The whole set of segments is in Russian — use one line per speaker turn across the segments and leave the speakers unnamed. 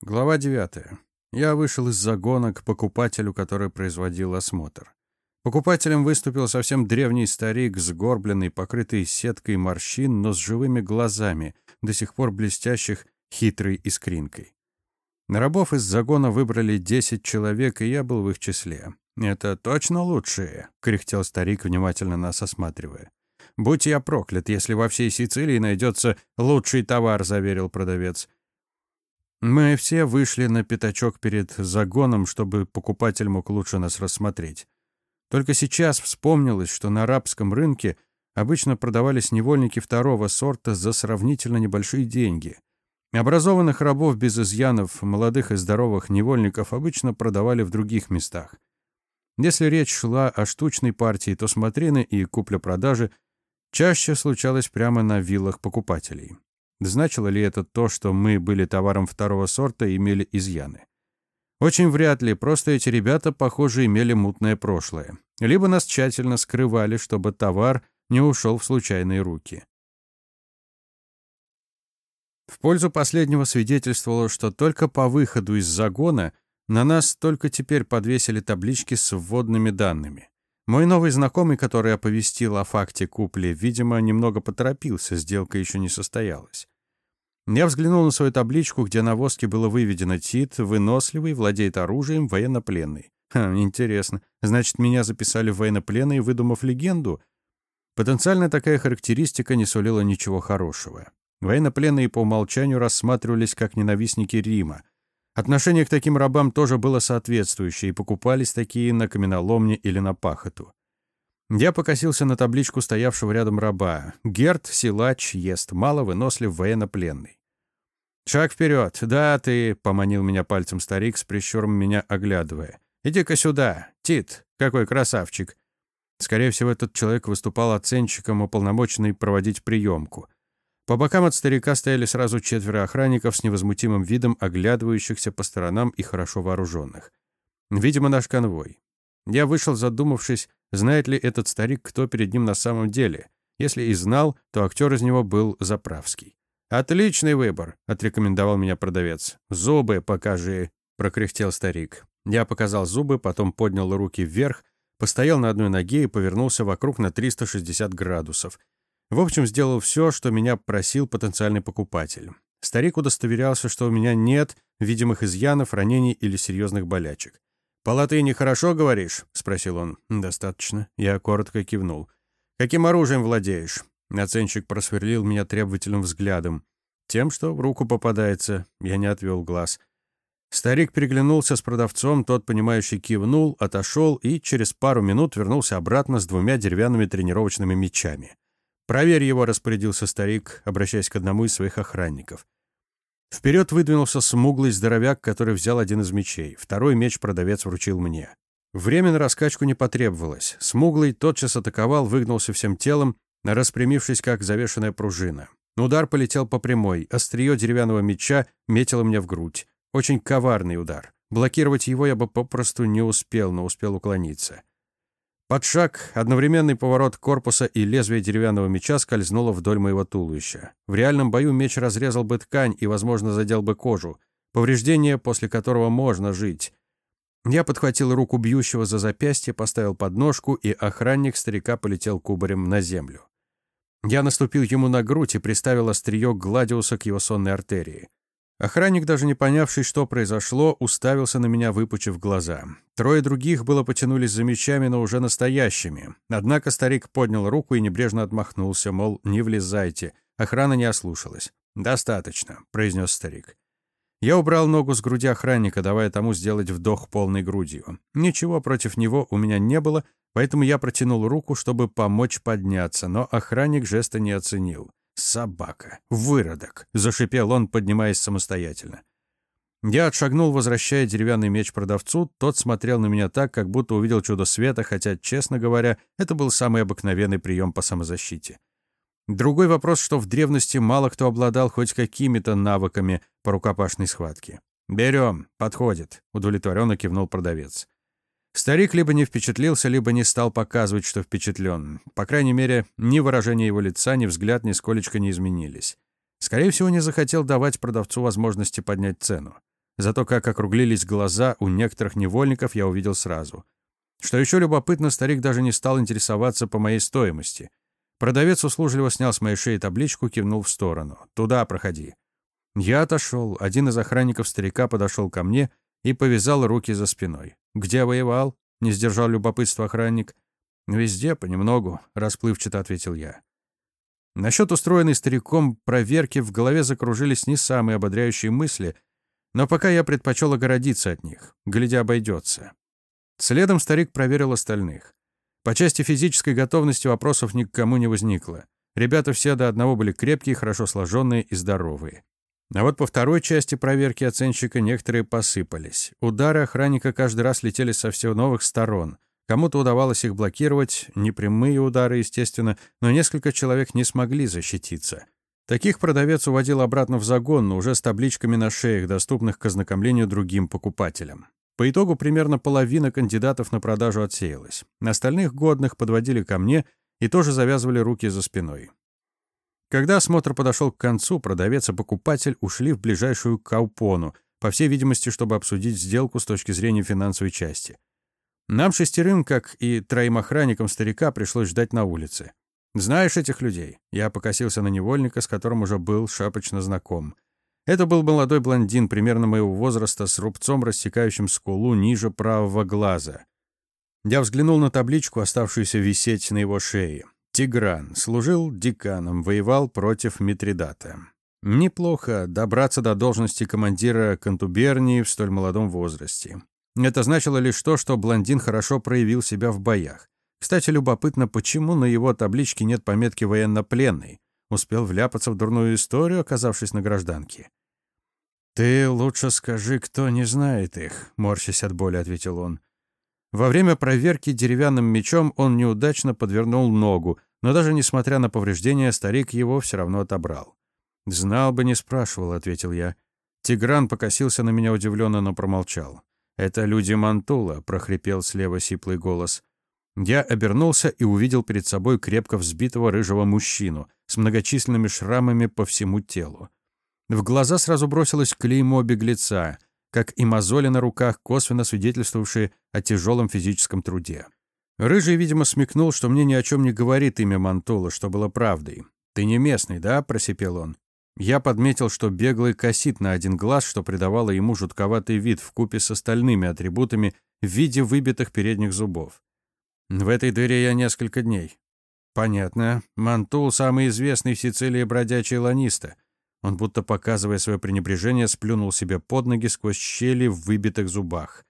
Глава 9. Я вышел из загона к покупателю, который производил осмотр. Покупателем выступил совсем древний старик, сгорбленный, покрытый сеткой морщин, но с живыми глазами, до сих пор блестящих хитрой искринкой. На рабов из загона выбрали 10 человек, и я был в их числе. «Это точно лучшие», — кряхтел старик, внимательно нас осматривая. «Будь я проклят, если во всей Сицилии найдется лучший товар», — заверил продавец. Мы все вышли на пятачок перед загоном, чтобы покупатель мог лучше нас рассмотреть. Только сейчас вспомнилось, что на арабском рынке обычно продавались невольники второго сорта за сравнительно небольшие деньги. Образованных рабов без изъянов, молодых и здоровых невольников обычно продавали в других местах. Если речь шла о штучной партии, то смотрины и купля-продажи чаще случалось прямо на виллах покупателей. Значило ли это то, что мы были товаром второго сорта и имели изъяны? Очень вряд ли, просто эти ребята, похоже, имели мутное прошлое. Либо нас тщательно скрывали, чтобы товар не ушел в случайные руки. В пользу последнего свидетельствовало, что только по выходу из загона на нас только теперь подвесили таблички с вводными данными. Мой новый знакомый, который оповестил о факте купли, видимо, немного поторопился, сделка еще не состоялась. Я взглянул на свою табличку, где на воске было выведено «Тит, выносливый, владеет оружием, военнопленный». Ха, интересно. Значит, меня записали в военнопленный, выдумав легенду? Потенциально такая характеристика не сулила ничего хорошего. Военнопленные по умолчанию рассматривались как ненавистники Рима, Отношение к таким рабам тоже было соответствующее, и покупались такие на каменоломне или на пахоту. Я покосился на табличку стоявшего рядом раба. Герт, силач, ест, мало вынослив, военнопленный. «Шаг вперед! Да, ты!» — поманил меня пальцем старик, с прищуром меня оглядывая. «Иди-ка сюда! Тит! Какой красавчик!» Скорее всего, этот человек выступал оценщиком, уполномоченный проводить приемку. По бокам от старика стояли сразу четверо охранников с невозмутимым видом, оглядывающихся по сторонам и хорошо вооруженных. Видимо, наш конвой. Я вышел, задумавшись, знает ли этот старик, кто перед ним на самом деле. Если и знал, то актер из него был Заправский. «Отличный выбор», — отрекомендовал меня продавец. «Зубы покажи», — прокряхтел старик. Я показал зубы, потом поднял руки вверх, постоял на одной ноге и повернулся вокруг на 360 градусов. В общем, сделал все, что меня просил потенциальный покупатель. Старик удостоверялся, что у меня нет видимых изъянов, ранений или серьезных болячек. «По латыни хорошо говоришь?» — спросил он. «Достаточно». Я коротко кивнул. «Каким оружием владеешь?» Оценщик просверлил меня требовательным взглядом. Тем, что в руку попадается, я не отвел глаз. Старик переглянулся с продавцом, тот, понимающий, кивнул, отошел и через пару минут вернулся обратно с двумя деревянными тренировочными мечами. «Проверь его», — распорядился старик, обращаясь к одному из своих охранников. Вперед выдвинулся смуглый здоровяк, который взял один из мечей. Второй меч продавец вручил мне. Время на раскачку не потребовалось. Смуглый тотчас атаковал, выгнулся всем телом, распрямившись, как завешенная пружина. Удар полетел по прямой. Острие деревянного меча метило мне в грудь. Очень коварный удар. Блокировать его я бы попросту не успел, но успел уклониться. Под шаг, одновременный поворот корпуса и лезвие деревянного меча скользнуло вдоль моего туловища. В реальном бою меч разрезал бы ткань и, возможно, задел бы кожу. Повреждение, после которого можно жить. Я подхватил руку бьющего за запястье, поставил подножку, и охранник старика полетел кубарем на землю. Я наступил ему на грудь и приставил острие гладиуса к его сонной артерии. Охранник, даже не понявший, что произошло, уставился на меня, выпучив глаза. Трое других было потянулись за мечами, но уже настоящими. Однако старик поднял руку и небрежно отмахнулся, мол, не влезайте. Охрана не ослушалась. «Достаточно», — произнес старик. Я убрал ногу с груди охранника, давая тому сделать вдох полной грудью. Ничего против него у меня не было, поэтому я протянул руку, чтобы помочь подняться, но охранник жеста не оценил. «Собака! Выродок!» — зашипел он, поднимаясь самостоятельно. Я отшагнул, возвращая деревянный меч продавцу. Тот смотрел на меня так, как будто увидел чудо света, хотя, честно говоря, это был самый обыкновенный прием по самозащите. Другой вопрос, что в древности мало кто обладал хоть какими-то навыками по рукопашной схватке. «Берем, подходит», — удовлетворенно кивнул продавец. Старик либо не впечатлился, либо не стал показывать, что впечатлен. По крайней мере, ни выражение его лица, ни взгляд нисколечко не изменились. Скорее всего, не захотел давать продавцу возможности поднять цену. Зато как округлились глаза у некоторых невольников, я увидел сразу. Что еще любопытно, старик даже не стал интересоваться по моей стоимости. Продавец услужливо снял с моей шеи табличку, кивнул в сторону. «Туда проходи». Я отошел. Один из охранников старика подошел ко мне и повязал руки за спиной. «Где воевал?» — не сдержал любопытство охранник. «Везде, понемногу», — расплывчато ответил я. Насчет устроенной стариком проверки в голове закружились не самые ободряющие мысли, но пока я предпочел огородиться от них, глядя обойдется. Следом старик проверил остальных. По части физической готовности вопросов ни к кому не возникло. Ребята все до одного были крепкие, хорошо сложенные и здоровые. А вот по второй части проверки оценщика некоторые посыпались. Удары охранника каждый раз летели со всех новых сторон. Кому-то удавалось их блокировать, непрямые удары, естественно, но несколько человек не смогли защититься. Таких продавец уводил обратно в загон, но уже с табличками на шеях, доступных к ознакомлению другим покупателям. По итогу примерно половина кандидатов на продажу отсеялась. Остальных годных подводили ко мне и тоже завязывали руки за спиной. Когда осмотр подошел к концу, продавец и покупатель ушли в ближайшую каупону, по всей видимости, чтобы обсудить сделку с точки зрения финансовой части. Нам шестерым, как и троим охранникам старика, пришлось ждать на улице. «Знаешь этих людей?» Я покосился на невольника, с которым уже был шапочно знаком. Это был молодой блондин примерно моего возраста с рубцом, рассекающим скулу ниже правого глаза. Я взглянул на табличку, оставшуюся висеть на его шее. Тигран. Служил деканом, воевал против Митридата. Неплохо добраться до должности командира контубернии в столь молодом возрасте. Это значило лишь то, что блондин хорошо проявил себя в боях. Кстати, любопытно, почему на его табличке нет пометки «военнопленный». Успел вляпаться в дурную историю, оказавшись на гражданке. «Ты лучше скажи, кто не знает их», — морщась от боли, ответил он. Во время проверки деревянным мечом он неудачно подвернул ногу, но даже несмотря на повреждения, старик его все равно отобрал. «Знал бы, не спрашивал», — ответил я. Тигран покосился на меня удивленно, но промолчал. «Это люди Мантула», — прохрипел слева сиплый голос. Я обернулся и увидел перед собой крепко взбитого рыжего мужчину с многочисленными шрамами по всему телу. В глаза сразу бросилось клеймо беглеца, как и мозоли на руках, косвенно свидетельствовавшие о тяжелом физическом труде. Рыжий, видимо, смекнул, что мне ни о чем не говорит имя Мантула, что было правдой. «Ты не местный, да?» — просипел он. Я подметил, что беглый косит на один глаз, что придавало ему жутковатый вид в купе с остальными атрибутами в виде выбитых передних зубов. В этой дыре я несколько дней. Понятно. Мантул — самый известный в Сицилии бродячий ланиста. Он, будто показывая свое пренебрежение, сплюнул себе под ноги сквозь щели в выбитых зубах.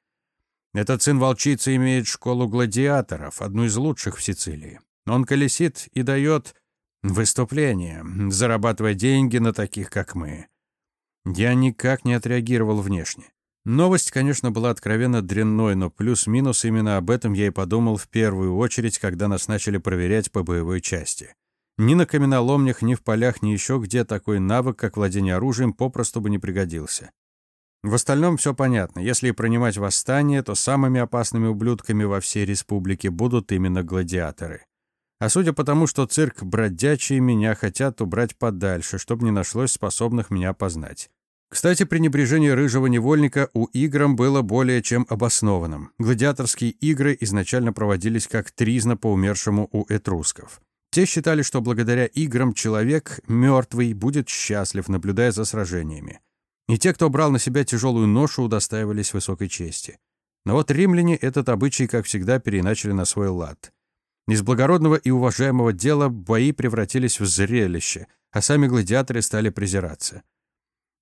Этот сын волчицы имеет школу гладиаторов, одну из лучших в Сицилии. Он колесит и дает выступления, зарабатывая деньги на таких, как мы. Я никак не отреагировал внешне. Новость, конечно, была откровенно дрянной, но плюс-минус именно об этом я и подумал в первую очередь, когда нас начали проверять по боевой части. Ни на каменоломнях, ни в полях, ни еще где такой навык, как владение оружием, попросту бы не пригодился. В остальном все понятно. Если принимать восстание, то самыми опасными ублюдками во всей республике будут именно гладиаторы. А судя по тому, что цирк бродячий, меня хотят убрать подальше, чтобы не нашлось способных меня познать. Кстати, пренебрежение рыжего невольника у играм было более чем обоснованным. Гладиаторские игры изначально проводились как тризна по умершему у этрусков. Те считали, что благодаря играм человек, мертвый, будет счастлив, наблюдая за сражениями. И те, кто брал на себя тяжелую ношу, удостаивались высокой чести. Но вот римляне этот обычай, как всегда, переначали на свой лад. Из благородного и уважаемого дела бои превратились в зрелище, а сами гладиаторы стали презираться.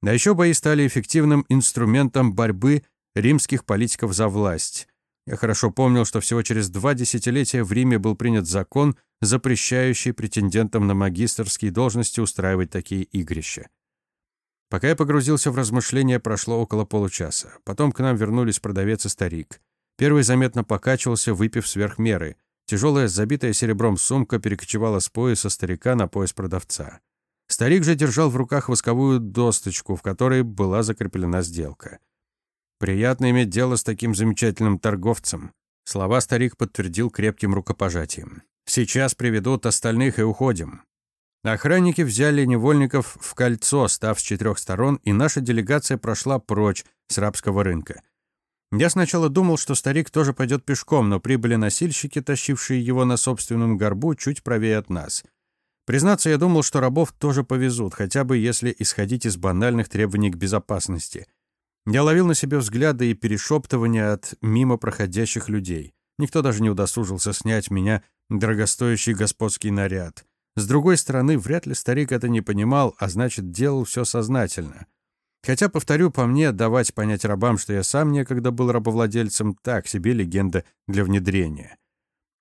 А еще бои стали эффективным инструментом борьбы римских политиков за власть. Я хорошо помнил, что всего через два десятилетия в Риме был принят закон, запрещающий претендентам на магистрские должности устраивать такие игрища. Пока я погрузился в размышления, прошло около получаса. Потом к нам вернулись продавец и старик. Первый заметно покачивался, выпив сверх меры. Тяжелая, забитая серебром сумка перекочевала с пояса старика на пояс продавца. Старик же держал в руках восковую досточку, в которой была закреплена сделка. «Приятно иметь дело с таким замечательным торговцем», Слова старик подтвердил крепким рукопожатием. «Сейчас приведут остальных и уходим. Охранники взяли невольников в кольцо, став с четырех сторон, и наша делегация прошла прочь, с рабского рынка. Я сначала думал, что старик тоже пойдет пешком, но прибыли носильщики, тащившие его на собственном горбу, чуть правее от нас. Признаться, я думал, что рабов тоже повезут, хотя бы если исходить из банальных требований к безопасности. Я ловил на себе взгляды и перешептывания от мимо проходящих людей. Никто даже не удосужился снять меня дорогостоящий господский наряд. С другой стороны, вряд ли старик это не понимал, а значит, делал все сознательно. Хотя, повторю, по мне, давать понять рабам, что я сам некогда был рабовладельцем, так себе легенда для внедрения.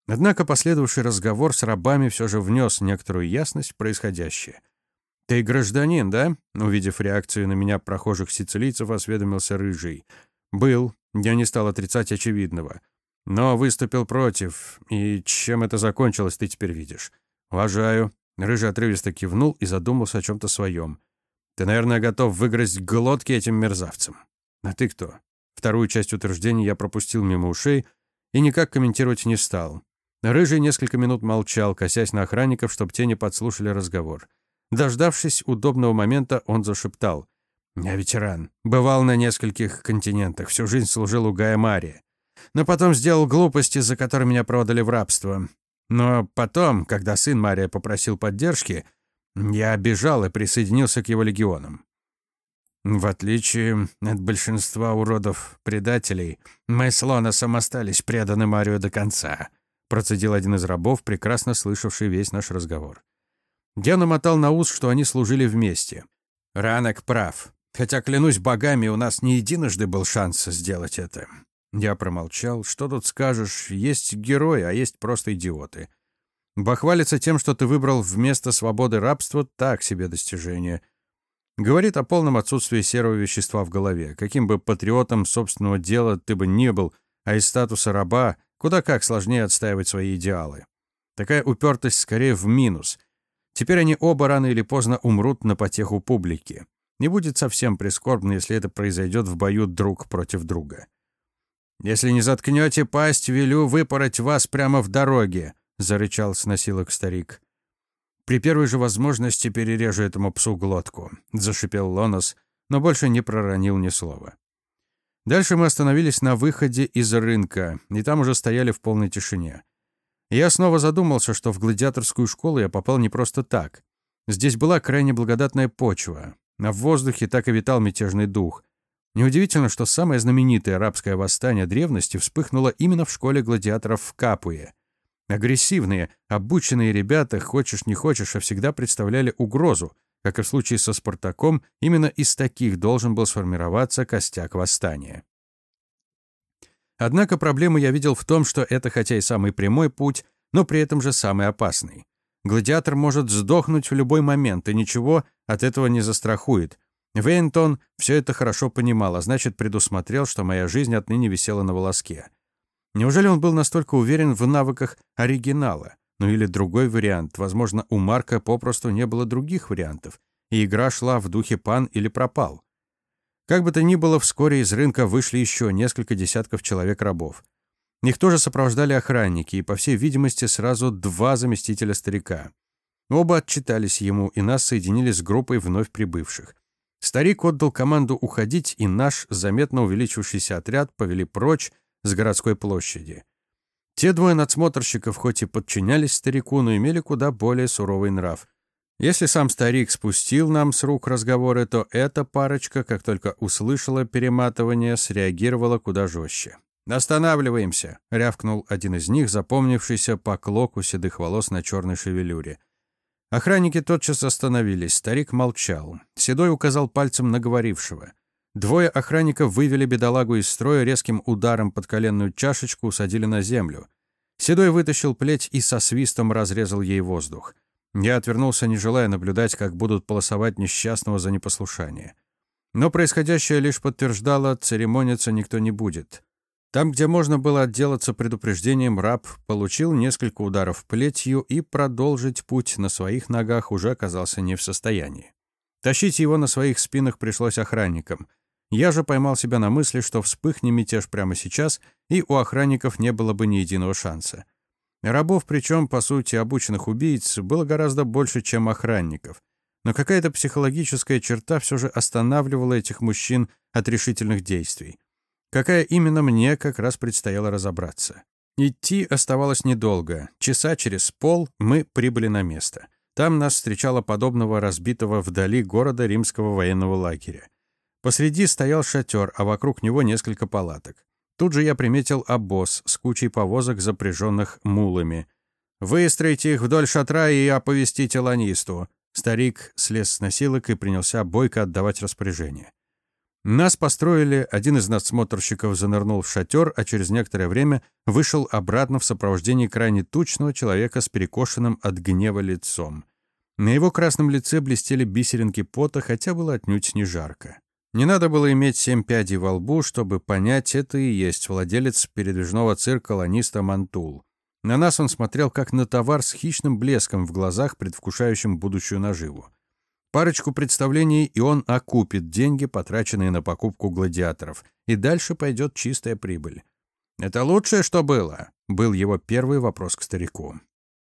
Однако последовавший разговор с рабами все же внес некоторую ясность в происходящее. «Ты гражданин, да?» Увидев реакцию на меня прохожих сицилийцев, осведомился Рыжий. «Был. Я не стал отрицать очевидного. Но выступил против. И чем это закончилось, ты теперь видишь. Уважаю». Рыжий отрывисто кивнул и задумался о чем-то своем. «Ты, наверное, готов выиграть глотки этим мерзавцам. А ты кто?» Вторую часть утверждения я пропустил мимо ушей и никак комментировать не стал. Рыжий несколько минут молчал, косясь на охранников, чтобы те не подслушали разговор. Дождавшись удобного момента, он зашептал. «Я ветеран. Бывал на нескольких континентах. Всю жизнь служил у Гая Мария. Но потом сделал глупости, за которые меня продали в рабство. Но потом, когда сын Мария попросил поддержки, я бежал и присоединился к его легионам. В отличие от большинства уродов-предателей, мы с Лоносом остались преданы Марию до конца процедил один из рабов, прекрасно слышавший весь наш разговор. Я намотал на ус, что они служили вместе. Ранок прав. Хотя, клянусь богами, у нас не единожды был шанс сделать это. Я промолчал. Что тут скажешь? Есть герои, а есть просто идиоты. Бахвалиться тем, что ты выбрал вместо свободы рабство, так себе достижение. Говорит о полном отсутствии серого вещества в голове. Каким бы патриотом собственного дела ты бы не был, а из статуса раба Куда как сложнее отстаивать свои идеалы. Такая упертость скорее в минус. Теперь они оба рано или поздно умрут на потеху публики. Не будет совсем прискорбно, если это произойдет в бою друг против друга. «Если не заткнете пасть, велю выпороть вас прямо в дороге», — зарычал с носилок старик. «При первой же возможности перережу этому псу глотку», — зашипел Лонос, но больше не проронил ни слова. Дальше мы остановились на выходе из рынка, и там уже стояли в полной тишине. Я снова задумался, что в гладиаторскую школу я попал не просто так. Здесь была крайне благодатная почва, а в воздухе так и витал мятежный дух. Неудивительно, что самое знаменитое арабское восстание древности вспыхнуло именно в школе гладиаторов в Капуе. Агрессивные, обученные ребята, хочешь не хочешь, а всегда представляли угрозу, как и в случае со Спартаком, именно из таких должен был сформироваться костяк восстания. Однако проблему я видел в том, что это хотя и самый прямой путь, но при этом же самый опасный. Гладиатор может сдохнуть в любой момент, и ничего от этого не застрахует. Вейнтон все это хорошо понимал, а значит, предусмотрел, что моя жизнь отныне висела на волоске. Неужели он был настолько уверен в навыках оригинала? Ну или другой вариант. Возможно, у Марка попросту не было других вариантов, и игра шла в духе пан или пропал. Как бы то ни было, вскоре из рынка вышли еще несколько десятков человек-рабов. Их тоже сопровождали охранники, и, по всей видимости, сразу два заместителя старика. Оба отчитались ему, и нас соединили с группой вновь прибывших. Старик отдал команду уходить, и наш, заметно увеличившийся отряд, повели прочь с городской площади. Те двое надсмотрщиков хоть и подчинялись старику, но имели куда более суровый нрав. Если сам старик спустил нам с рук разговоры, то эта парочка, как только услышала перематывание, среагировала куда жестче. «Останавливаемся!» — рявкнул один из них, запомнившийся по клоку седых волос на черной шевелюре. Охранники тотчас остановились, старик молчал. Седой указал пальцем на говорившего — Двое охранников вывели бедолагу из строя, резким ударом под коленную чашечку усадили на землю. Седой вытащил плеть и со свистом разрезал ей воздух. Я отвернулся, не желая наблюдать, как будут полосовать несчастного за непослушание. Но происходящее лишь подтверждало, церемониться никто не будет. Там, где можно было отделаться предупреждением, раб получил несколько ударов плетью и продолжить путь на своих ногах уже оказался не в состоянии. Тащить его на своих спинах пришлось охранникам — я же поймал себя на мысли, что вспыхни мятеж прямо сейчас, и у охранников не было бы ни единого шанса. Рабов, причем, по сути, обученных убийц, было гораздо больше, чем охранников. но какая-то психологическая черта все же останавливала этих мужчин от решительных действий. Какая именно мне как раз предстояло разобраться. Идти оставалось недолго. Часа через пол мы прибыли на место. Там нас встречало подобного разбитого вдали города римского военного лагеря. Посреди стоял шатер, а вокруг него несколько палаток. Тут же я приметил обоз с кучей повозок, запряженных мулами. «Выстроите их вдоль шатра и оповестите ланисту». Старик слез с носилок и принялся бойко отдавать распоряжение. Нас построили, один из надсмотрщиков занырнул в шатер, а через некоторое время вышел обратно в сопровождении крайне тучного человека с перекошенным от гнева лицом. На его красном лице блестели бисеринки пота, хотя было отнюдь не жарко. Не надо было иметь семь пядей во лбу, чтобы понять, это и есть владелец передвижного цирка Ланиста Мантул. На нас он смотрел как на товар с хищным блеском в глазах, предвкушающим будущую наживу. Парочку представлений, и он окупит деньги, потраченные на покупку гладиаторов, и дальше пойдет чистая прибыль. «Это лучшее, что было?» — был его первый вопрос к старику.